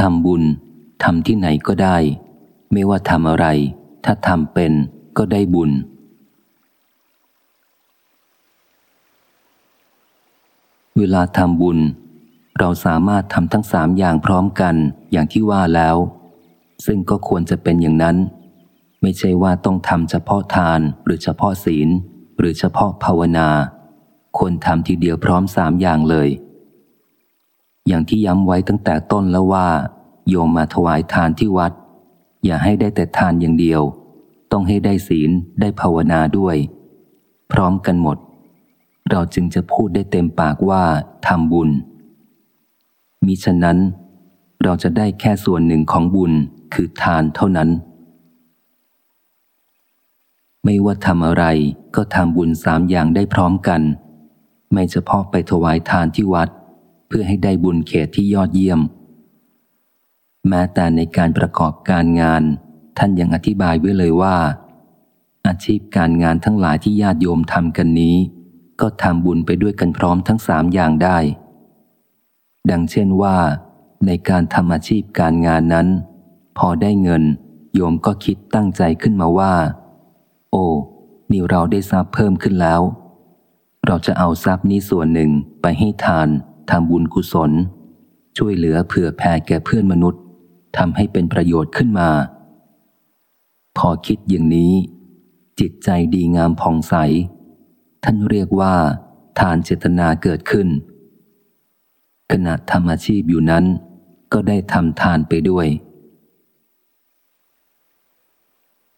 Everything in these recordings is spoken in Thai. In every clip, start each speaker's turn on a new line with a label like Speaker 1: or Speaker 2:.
Speaker 1: ทำบุญทำที่ไหนก็ได้ ไม่ว่าทำอะไร ถ้าทำเป็นก็ได้บุญ เวลาทำบุญ เราสามารถทำทั้งสามอย่างพร้อมกันอย่างที่ว่าแล้ว ซึ่งก็ควรจะเป็นอย่างนั้น ไม่ใช่ว่าต้องทำเฉพาะทานหรือเฉพาะศีล หรือเฉพาะภาวนาควรทำทีเดียวพร้อมสามอย่างเลย อย่างที่ย้ำไว้ตั้งแต่ต้นแล้วว่า โยมมาถวายทานที่วัด อย่าให้ได้แต่ทานอย่างเดียว ต้องให้ได้ศีลได้ภาวนาด้วย พร้อมกันหมด เราจึงจะพูดได้เต็มปากว่าทำบุญ มิฉะนั้น เราจะได้แค่ส่วนหนึ่งของบุญคือทานเท่านั้น ไม่ว่าทำอะไรก็ทำบุญสามอย่างได้พร้อมกัน ไม่เฉพาะไปถวายทานที่วัด พื่อให้ได้บุญเขตที่ยอดเยี่ยม แม้แต่ในการประกอบการงาน ท่านยังอธิบายไว้เลยว่า อาชีพการงานทั้งหลายที่ญาติโยมทำกันนี้ ก็ทำบุญไปด้วยกันพร้อมทั้งสามอย่างได้ ดังเช่นว่า ในการทำอาชีพการงานนั้น พอได้เงิน โยมก็คิดตั้งใจขึ้นมาว่า โอ้นี่เราได้ทรัพย์เพิ่มขึ้นแล้ว เราจะเอาทรัพย์นี้ส่วนหนึ่งไปให้ทาน ทำบุญกุศล ช่วยเหลือเผื่อแผ่แก่เพื่อนมนุษย์ทำให้เป็นประโยชน์ขึ้นมา พอคิดอย่างนี้ จิตใจดีงามผ่องใส ท่านเรียกว่าทานเจตนาเกิดขึ้น ขณะทำอาชีพอยู่นั้น ก็ได้ทำทานไปด้วย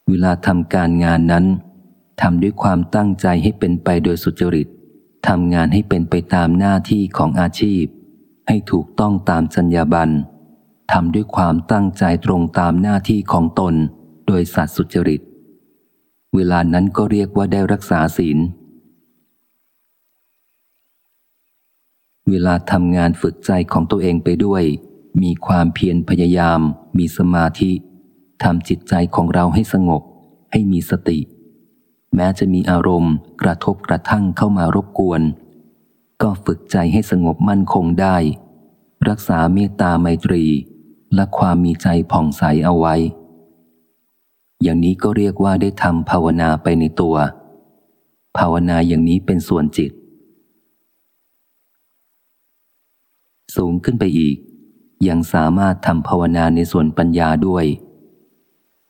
Speaker 1: เวลาทำการงานนั้นทำด้วยความตั้งใจให้เป็นไปโดยสุจริต ทำงานให้เป็นไปตามหน้าที่ของอาชีพ ให้ถูกต้องตามจัญญาบันทำด้วยความตั้งใจตรงตามหน้าที่ของตน โดยสัตว์สุจริต เวลานั้นก็เรียกว่าได้รักษาศีล เวลาทำงานฝึกใจของตัวเองไปด้วย มีความเพียรพยายาม มีสมาธิทำจิตใจของเราให้สงบ ให้มีสติ แม้จะมีอารมณ์ กระทบกระทั่งเข้ามารบกวน ก็ฝึกใจให้สงบมั่นคงได้ รักษาเมตตาไมตรี และความมีใจผ่องใสเอาไว้ อย่างนี้ก็เรียกว่าได้ทำภาวนาไปในตัว ภาวนาอย่างนี้เป็นส่วนจิต สูงขึ้นไปอีก ยังสามารถทำภาวนาในส่วนปัญญาด้วย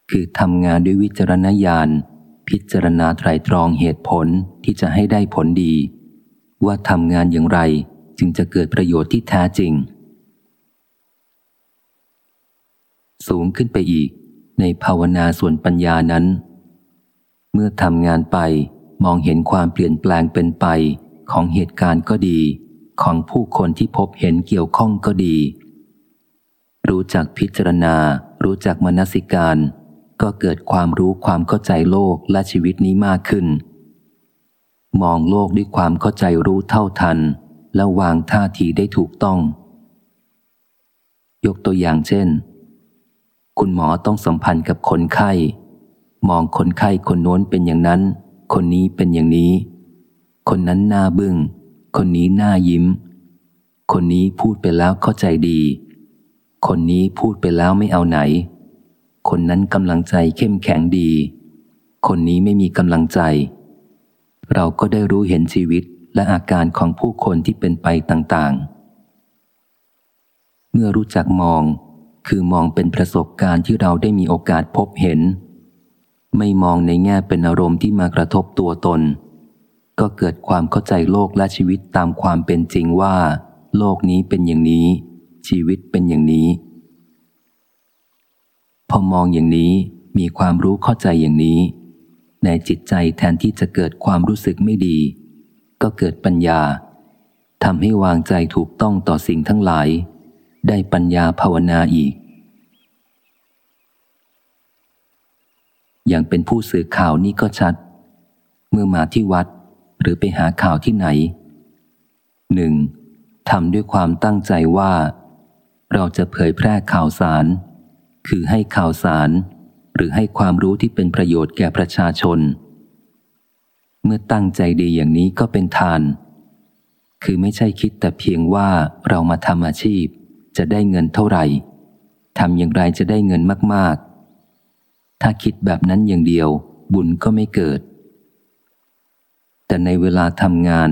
Speaker 1: คือทำงานด้วยวิจารณญาณ พิจารณาไตรตรองเหตุผลที่จะให้ได้ผลดี ว่าทำงานอย่างไรจึงจะเกิดประโยชน์ที่แท้จริง สูงขึ้นไปอีก ในภาวนาส่วนปัญญานั้น เมื่อทำงานไปมองเห็นความเปลี่ยนแปลงเป็นไปของเหตุการณ์ก็ดี ของผู้คนที่พบเห็นเกี่ยวข้องก็ดี รู้จักพิจารณา รู้จักมนสิการ ก็เกิดความรู้ความเข้าใจโลกและชีวิตนี้มากขึ้น มองโลกด้วยความเข้าใจรู้เท่าทัน และวางท่าทีได้ถูกต้อง ยกตัวอย่างเช่น คุณหมอต้องสัมพันธ์กับคนไข้ มองคนไข้คนโน้นเป็นอย่างนั้น คนนี้เป็นอย่างนี้ คนนั้นหน้าบึง้ง คนนี้หน้ายิ้ม คนนี้พูดไปแล้วเข้าใจดี คนนี้พูดไปแล้วไม่เอาไหน คนนั้นกำลังใจเข้มแข็งดี คนนี้ไม่มีกำลังใจ เราก็ได้รู้เห็นชีวิตและอาการของผู้คนที่เป็นไปต่างๆ เมื่อรู้จักมองคือมองเป็นประสบการณ์ที่เราได้มีโอกาสพบเห็น ไม่มองในแง่เป็นอารมณ์ที่มากระทบตัวตน ก็เกิดความเข้าใจโลกและชีวิตตามความเป็นจริงว่า โลกนี้เป็นอย่างนี้ ชีวิตเป็นอย่างนี้ พอมองอย่างนี้มีความรู้เข้าใจอย่างนี้ ในจิตใจแทนที่จะเกิดความรู้สึกไม่ดี ก็เกิดปัญญาทำให้วางใจถูกต้องต่อสิ่งทั้งหลาย ได้ปัญญาภาวนาอีก อย่างเป็นผู้สื่อข่าวนี่ก็ชัด เมื่อมาที่วัดหรือไปหาข่าวที่ไหนหนึ่งทำด้วยความตั้งใจว่า เราจะเผยแพร่ข่าวสาร คือให้ข่าวสาร หรือให้ความรู้ที่เป็นประโยชน์แก่ประชาชน เมื่อตั้งใจดีอย่างนี้ก็เป็นทาน คือไม่ใช่คิดแต่เพียงว่าเรามาทำอาชีพ จะได้เงินเท่าไหร่ทำอย่างไรจะได้เงินมาก ๆ ถ้าคิดแบบนั้นอย่างเดียว บุญก็ไม่เกิด แต่ในเวลาทำงาน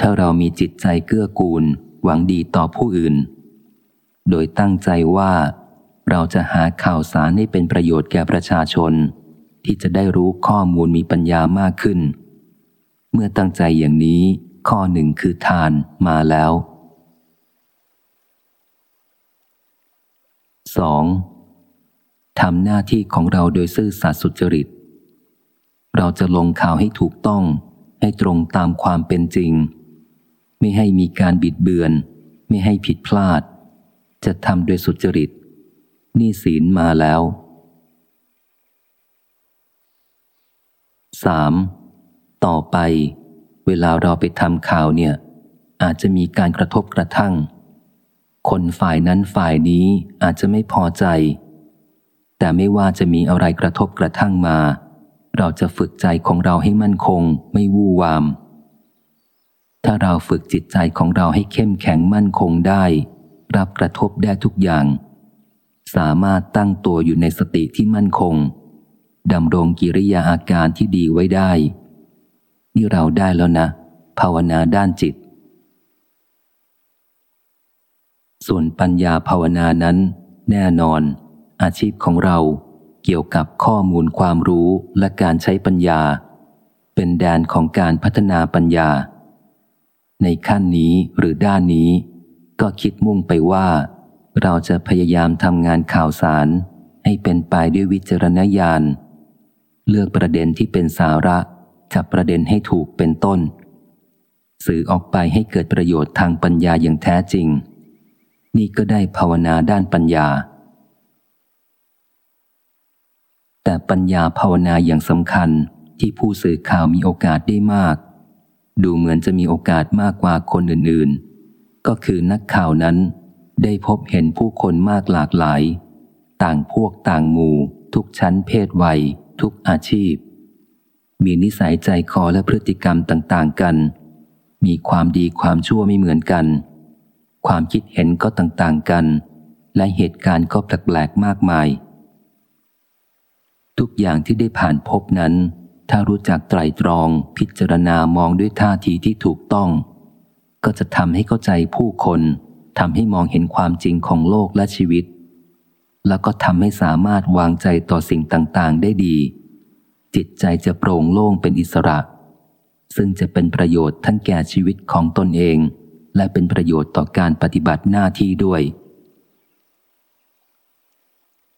Speaker 1: ถ้าเรามีจิตใจเกื้อกูล หวังดีต่อผู้อื่น โดยตั้งใจว่า เราจะหาข่าวสารให้เป็นประโยชน์แก่ประชาชน ที่จะได้รู้ข้อมูลมีปัญญามากขึ้น เมื่อตั้งใจอย่างนี้ ข้อหนึ่งคือทานมาแล้ว 2. ทำหน้าที่ของเราโดยซื่อสัตย์สุจริต เราจะลงข่าวให้ถูกต้อง ให้ตรงตามความเป็นจริง ไม่ให้มีการบิดเบือน ไม่ให้ผิดพลาด จะทำโดยสุจริต นี่ศีลมาแล้ว 3. ต่อไป เวลาเราไปทำข่าวเนี่ย อาจจะมีการกระทบกระทั่ง คนฝ่ายนั้นฝ่ายนี้อาจจะไม่พอใจ แต่ไม่ว่าจะมีอะไรกระทบกระทั่งมา เราจะฝึกใจของเราให้มั่นคง ไม่วู่วาม ถ้าเราฝึกจิตใจของเราให้เข้มแข็งมั่นคงได้ รับกระทบได้ทุกอย่าง สามารถตั้งตัวอยู่ในสติที่มั่นคงดำรงกิริยาอาการที่ดีไว้ได้ นี่เราได้แล้วนะ ภาวนาด้านจิต ส่วนปัญญาภาวนานั้น แน่นอน อาชีพของเราเกี่ยวกับข้อมูลความรู้และการใช้ปัญญา เป็นแดนของการพัฒนาปัญญา ในขั้นนี้หรือด้านนี้ ก็คิดมุ่งไปว่า เราจะพยายามทำงานข่าวสาร ให้เป็นไปด้วยวิจารณญาณ เลือกประเด็นที่เป็นสาระจับประเด็นให้ถูกเป็นต้น สื่อออกไปให้เกิดประโยชน์ทางปัญญาอย่างแท้จริง นี่ก็ได้ภาวนาด้านปัญญา แต่ปัญญาภาวนาอย่างสำคัญที่ผู้สื่อข่าวมีโอกาสได้มาก ดูเหมือนจะมีโอกาสมากกว่าคนอื่นๆ ก็คือนักข่าวนั้น ได้พบเห็นผู้คนมากหลากหลาย ต่างพวกต่างหมู่ ทุกชั้นเพศวัย ทุกอาชีพ มีนิสัยใจคอและพฤติกรรมต่างๆกัน มีความดีความชั่วไม่เหมือนกัน ความคิดเห็นก็ต่างๆกัน และเหตุการณ์ก็แปลกๆมากมาย ทุกอย่างที่ได้ผ่านพบนั้น ถ้ารู้จักไตรตรองพิจารณามองด้วยท่าทีที่ถูกต้อง ก็จะทำให้เข้าใจผู้คน ทำให้มองเห็นความจริงของโลกและชีวิต แล้วก็ทำให้สามารถวางใจต่อสิ่งต่าง ๆ ได้ดี จิตใจจะโปร่งโล่งเป็นอิสระ ซึ่งจะเป็นประโยชน์ทั้งแก่ชีวิตของตนเอง และเป็นประโยชน์ต่อการปฏิบัติหน้าที่ด้วย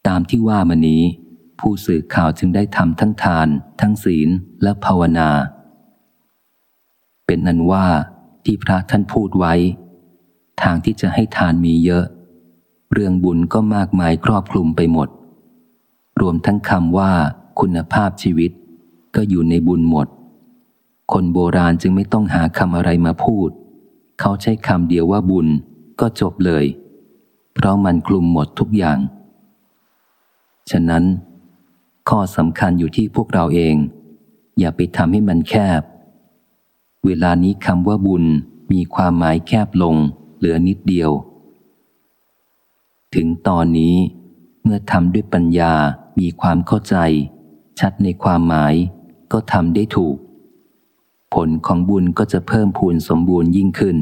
Speaker 1: ตามที่ว่ามานี้ ผู้สื่อข่าวจึงได้ทำทั้งทาน ทั้งศีลและภาวนา เป็นนั้นว่าที่พระท่านพูดไว้ ทางที่จะให้ทานมีเยอะ เรื่องบุญก็มากมายครอบคลุมไปหมด รวมทั้งคำว่าคุณภาพชีวิต ก็อยู่ในบุญหมด คนโบราณจึงไม่ต้องหาคำอะไรมาพูด เขาใช้คำเดียวว่าบุญก็จบเลย เพราะมันคลุมหมดทุกอย่าง ฉะนั้น ข้อสำคัญอยู่ที่พวกเราเอง อย่าไปทำให้มันแคบ เวลานี้คำว่าบุญมีความหมายแคบลง เหลือนิดเดียว ถึงตอนนี้เมื่อทำด้วยปัญญามีความเข้าใจ ชัดในความหมายก็ทำได้ถูก ผลของบุญก็จะเพิ่มพูนสมบูรณ์ยิ่งขึ้น